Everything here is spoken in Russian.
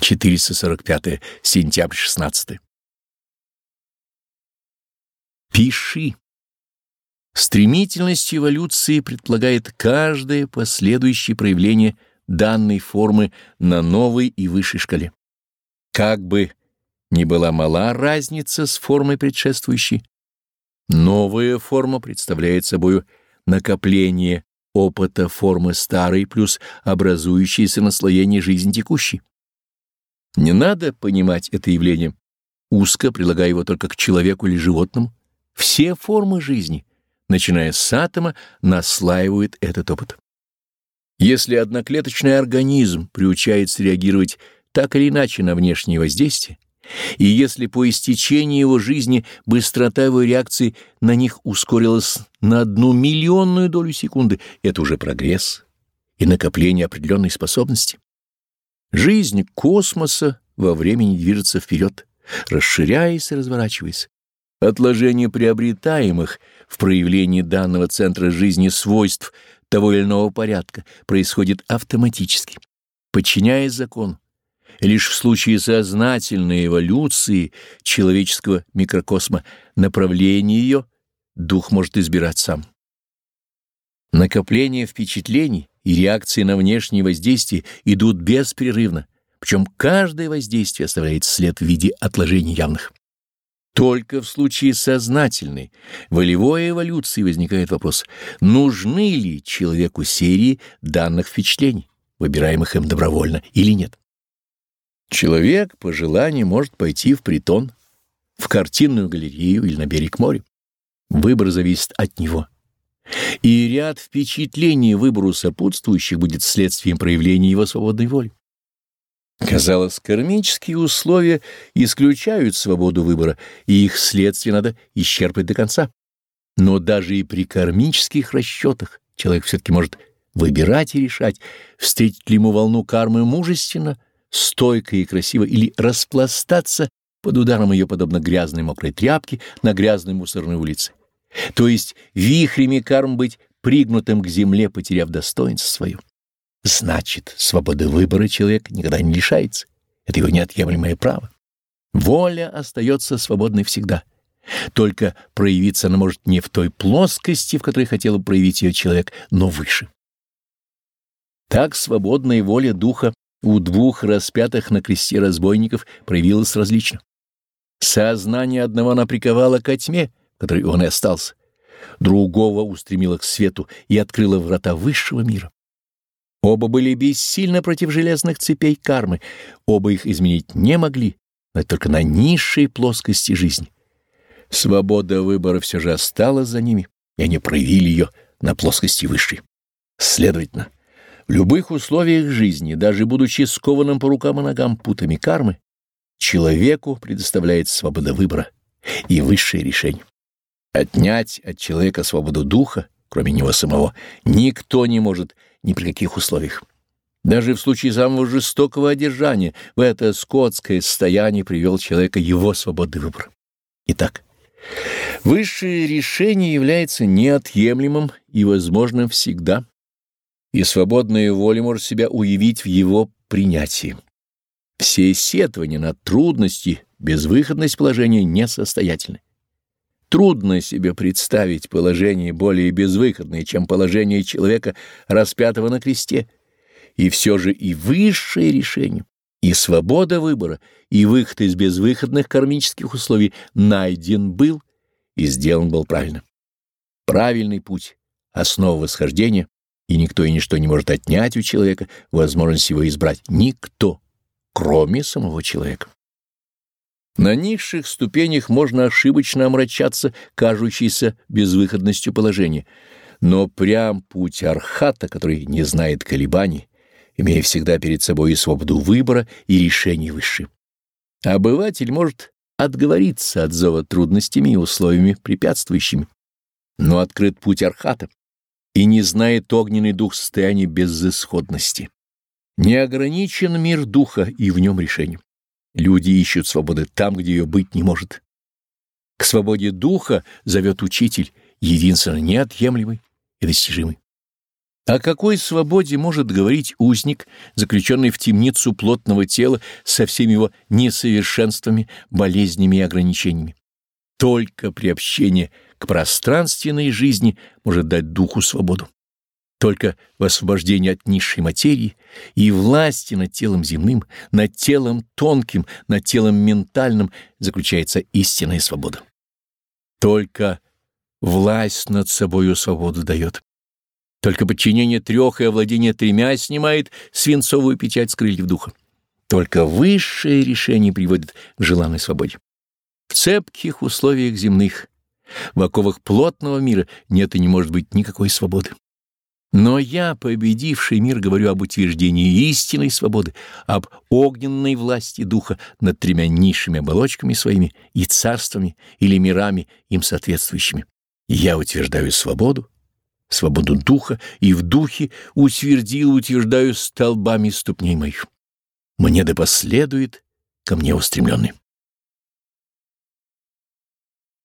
445 сентябрь 16 Пиши. Стремительность эволюции предполагает каждое последующее проявление данной формы на новой и высшей шкале. Как бы ни была мала разница с формой предшествующей, новая форма представляет собой накопление опыта формы старой плюс образующееся наслоение жизни текущей. Не надо понимать это явление, узко прилагая его только к человеку или животному. Все формы жизни, начиная с атома, наслаивают этот опыт. Если одноклеточный организм приучается реагировать так или иначе на внешние воздействия, и если по истечении его жизни быстрота его реакции на них ускорилась на одну миллионную долю секунды, это уже прогресс и накопление определенной способности. Жизнь космоса во времени движется вперед, расширяясь и разворачиваясь. Отложение приобретаемых в проявлении данного центра жизни свойств того или иного порядка происходит автоматически, подчиняясь закону. Лишь в случае сознательной эволюции человеческого микрокосма направление ее дух может избирать сам. Накопление впечатлений и реакции на внешние воздействия идут беспрерывно, причем каждое воздействие оставляет след в виде отложений явных. Только в случае сознательной, волевой эволюции возникает вопрос, нужны ли человеку серии данных впечатлений, выбираемых им добровольно или нет. Человек по желанию может пойти в притон, в картинную галерею или на берег моря. Выбор зависит от него. И ряд впечатлений выбору сопутствующих будет следствием проявления его свободной воли. Казалось, кармические условия исключают свободу выбора, и их следствие надо исчерпать до конца. Но даже и при кармических расчетах человек все-таки может выбирать и решать, встретить ли ему волну кармы мужественно – стойко и красиво или распластаться под ударом ее, подобно грязной мокрой тряпке на грязной мусорной улице. То есть вихрями карм быть пригнутым к земле, потеряв достоинство свое. Значит, свободы выбора человек никогда не лишается. Это его неотъемлемое право. Воля остается свободной всегда. Только проявиться она может не в той плоскости, в которой хотел бы проявить ее человек, но выше. Так свободная воля духа у двух распятых на кресте разбойников проявилось различно. Сознание одного она приковала ко тьме, которой он и остался, другого устремила к свету и открыла врата высшего мира. Оба были бессильны против железных цепей кармы, оба их изменить не могли, но только на низшей плоскости жизни. Свобода выбора все же осталась за ними, и они проявили ее на плоскости высшей. Следовательно, в любых условиях жизни, даже будучи скованным по рукам и ногам путами кармы, человеку предоставляет свобода выбора и высшее решение. Отнять от человека свободу духа, кроме него самого, никто не может ни при каких условиях. Даже в случае самого жестокого одержания в это скотское состояние привел человека его свободный выбор. Итак, высшее решение является неотъемлемым и возможным всегда — и свободная воля может себя уявить в его принятии. Все сетования на трудности, безвыходность положения несостоятельны. Трудно себе представить положение более безвыходное, чем положение человека, распятого на кресте. И все же и высшее решение, и свобода выбора, и выход из безвыходных кармических условий найден был и сделан был правильно. Правильный путь, основа восхождения и никто и ничто не может отнять у человека возможность его избрать. Никто, кроме самого человека. На низших ступенях можно ошибочно омрачаться кажущейся безвыходностью положения, но прям путь архата, который не знает колебаний, имея всегда перед собой и свободу выбора, и решений высшие. Обыватель может отговориться от зова трудностями и условиями препятствующими, но открыт путь архата и не знает огненный дух состояния безысходности. Не ограничен мир духа и в нем решение. Люди ищут свободы там, где ее быть не может. К свободе духа зовет учитель, единственно неотъемлемый и достижимый. О какой свободе может говорить узник, заключенный в темницу плотного тела со всеми его несовершенствами, болезнями и ограничениями? Только приобщение к пространственной жизни может дать духу свободу. Только в освобождении от низшей материи и власти над телом земным, над телом тонким, над телом ментальным заключается истинная свобода. Только власть над собою свободу дает. Только подчинение трех и овладение тремя снимает свинцовую печать с крыльев духа. Только высшее решение приводит к желанной свободе. В цепких условиях земных, в оковах плотного мира нет и не может быть никакой свободы. Но я, победивший мир, говорю об утверждении истинной свободы, об огненной власти духа над тремя низшими оболочками своими и царствами или мирами им соответствующими. Я утверждаю свободу, свободу духа, и в духе утвердил утверждаю столбами ступней моих. Мне да последует ко мне устремленный.